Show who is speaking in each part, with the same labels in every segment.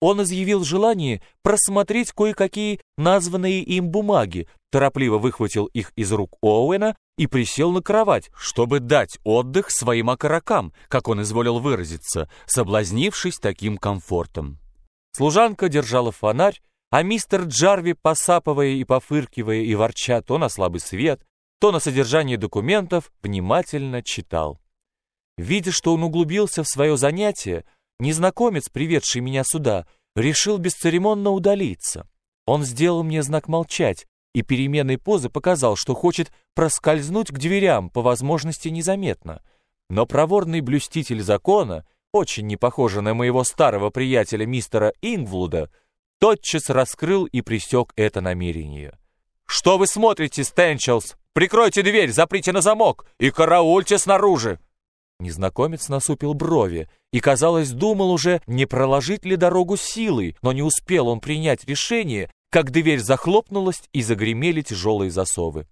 Speaker 1: он изъявил желание просмотреть кое-какие названные им бумаги, торопливо выхватил их из рук Оуэна и присел на кровать, чтобы дать отдых своим окорокам, как он изволил выразиться, соблазнившись таким комфортом. Служанка держала фонарь, а мистер Джарви, посапывая и пофыркивая и ворча то на слабый свет, то на содержание документов, внимательно читал. Видя, что он углубился в свое занятие, незнакомец, приведший меня сюда, решил бесцеремонно удалиться. Он сделал мне знак молчать, и переменной позы показал, что хочет проскользнуть к дверям, по возможности незаметно. Но проворный блюститель закона, очень не похожий на моего старого приятеля мистера Ингвлуда, тотчас раскрыл и пресек это намерение. «Что вы смотрите, Стэнчелс? Прикройте дверь, заприте на замок и караульте снаружи!» Незнакомец насупил брови и, казалось, думал уже, не проложить ли дорогу силой, но не успел он принять решение, как дверь захлопнулась и загремели тяжелые засовы.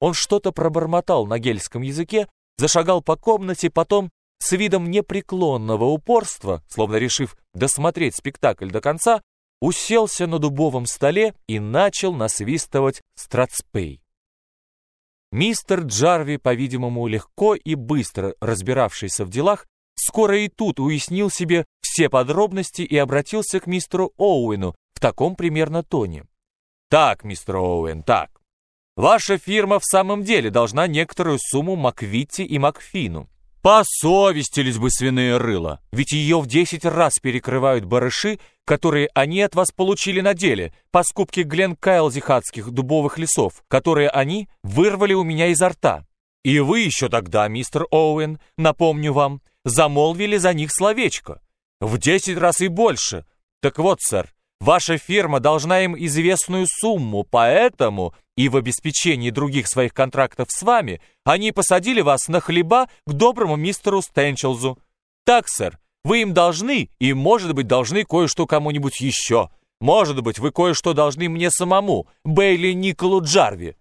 Speaker 1: Он что-то пробормотал на гельском языке, зашагал по комнате, потом с видом непреклонного упорства, словно решив досмотреть спектакль до конца, уселся на дубовом столе и начал насвистывать страцпей. Мистер Джарви, по-видимому, легко и быстро разбиравшийся в делах, скоро и тут уяснил себе все подробности и обратился к мистеру Оуэну, в таком примерно тоне. «Так, мистер Оуэн, так. Ваша фирма в самом деле должна некоторую сумму Маквитти и Макфину. Посовестились бы свиные рыла, ведь ее в десять раз перекрывают барыши, которые они от вас получили на деле по скупке Глен Кайлзихатских дубовых лесов, которые они вырвали у меня изо рта. И вы еще тогда, мистер Оуэн, напомню вам, замолвили за них словечко. В десять раз и больше. Так вот, сэр, Ваша фирма должна им известную сумму, поэтому и в обеспечении других своих контрактов с вами они посадили вас на хлеба к доброму мистеру Стенчелзу. Так, сэр, вы им должны и, может быть, должны кое-что кому-нибудь еще. Может быть, вы кое-что должны мне самому, Бейли Николу Джарви.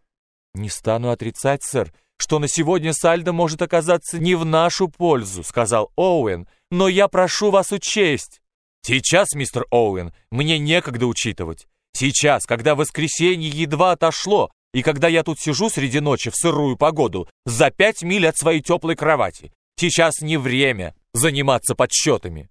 Speaker 1: Не стану отрицать, сэр, что на сегодня сальдо может оказаться не в нашу пользу, сказал Оуэн, но я прошу вас учесть, Сейчас, мистер Оуэн, мне некогда учитывать. Сейчас, когда воскресенье едва отошло, и когда я тут сижу среди ночи в сырую погоду, за пять миль от своей теплой кровати. Сейчас не время заниматься подсчетами.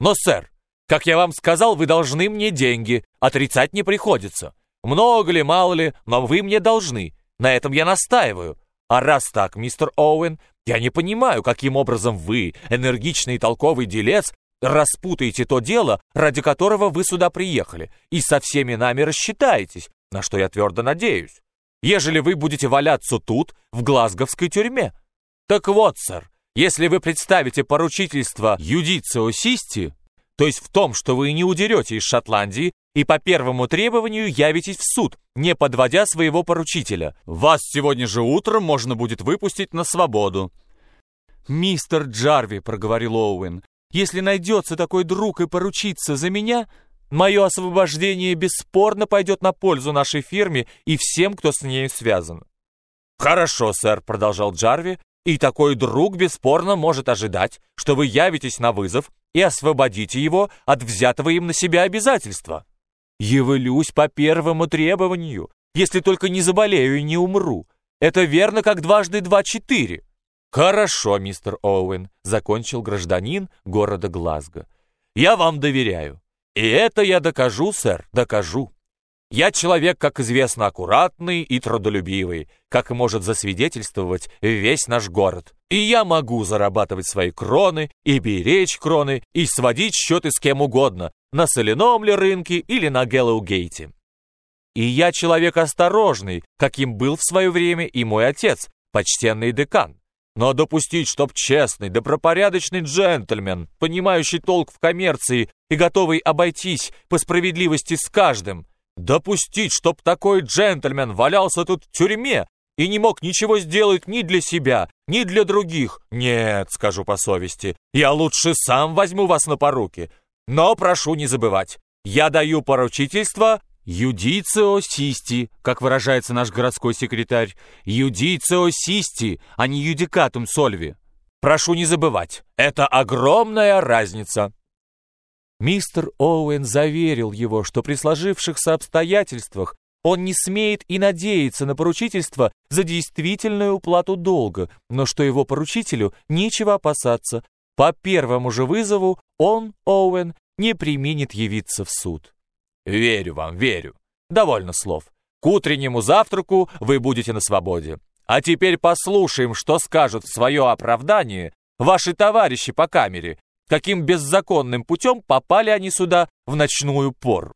Speaker 1: Но, сэр, как я вам сказал, вы должны мне деньги, отрицать не приходится. Много ли, мало ли, но вы мне должны. На этом я настаиваю. А раз так, мистер Оуэн, я не понимаю, каким образом вы, энергичный и толковый делец, распутаете то дело, ради которого вы сюда приехали, и со всеми нами рассчитаетесь, на что я твердо надеюсь, ежели вы будете валяться тут, в глазговской тюрьме. Так вот, сэр, если вы представите поручительство Юдицио Систи, то есть в том, что вы не удерете из Шотландии и по первому требованию явитесь в суд, не подводя своего поручителя, вас сегодня же утром можно будет выпустить на свободу. «Мистер Джарви», — проговорил Оуэн, если найдется такой друг и поручится за меня, мое освобождение бесспорно пойдет на пользу нашей фирме и всем, кто с ней связан». «Хорошо, сэр», — продолжал Джарви, «и такой друг бесспорно может ожидать, что вы явитесь на вызов и освободите его от взятого им на себя обязательства». «Явлюсь по первому требованию, если только не заболею и не умру. Это верно, как дважды два четыре». «Хорошо, мистер Оуэн», — закончил гражданин города Глазго. «Я вам доверяю. И это я докажу, сэр, докажу. Я человек, как известно, аккуратный и трудолюбивый, как может засвидетельствовать весь наш город. И я могу зарабатывать свои кроны, и беречь кроны, и сводить счеты с кем угодно, на соляном ли рынке или на Гэллоугейте. И я человек осторожный, каким был в свое время и мой отец, почтенный декан. Но допустить, чтоб честный, добропорядочный джентльмен, понимающий толк в коммерции и готовый обойтись по справедливости с каждым, допустить, чтоб такой джентльмен валялся тут в тюрьме и не мог ничего сделать ни для себя, ни для других. Нет, скажу по совести, я лучше сам возьму вас на поруки. Но прошу не забывать, я даю поручительство «Юдицио систи», как выражается наш городской секретарь, «юдицио систи», а не «юдикатум сольви». Прошу не забывать, это огромная разница. Мистер Оуэн заверил его, что при сложившихся обстоятельствах он не смеет и надеяться на поручительство за действительную уплату долга, но что его поручителю нечего опасаться. По первому же вызову он, Оуэн, не применит явиться в суд. «Верю вам, верю. Довольно слов. К утреннему завтраку вы будете на свободе. А теперь послушаем, что скажут в свое оправдание ваши товарищи по камере, каким беззаконным путем попали они сюда в ночную пору.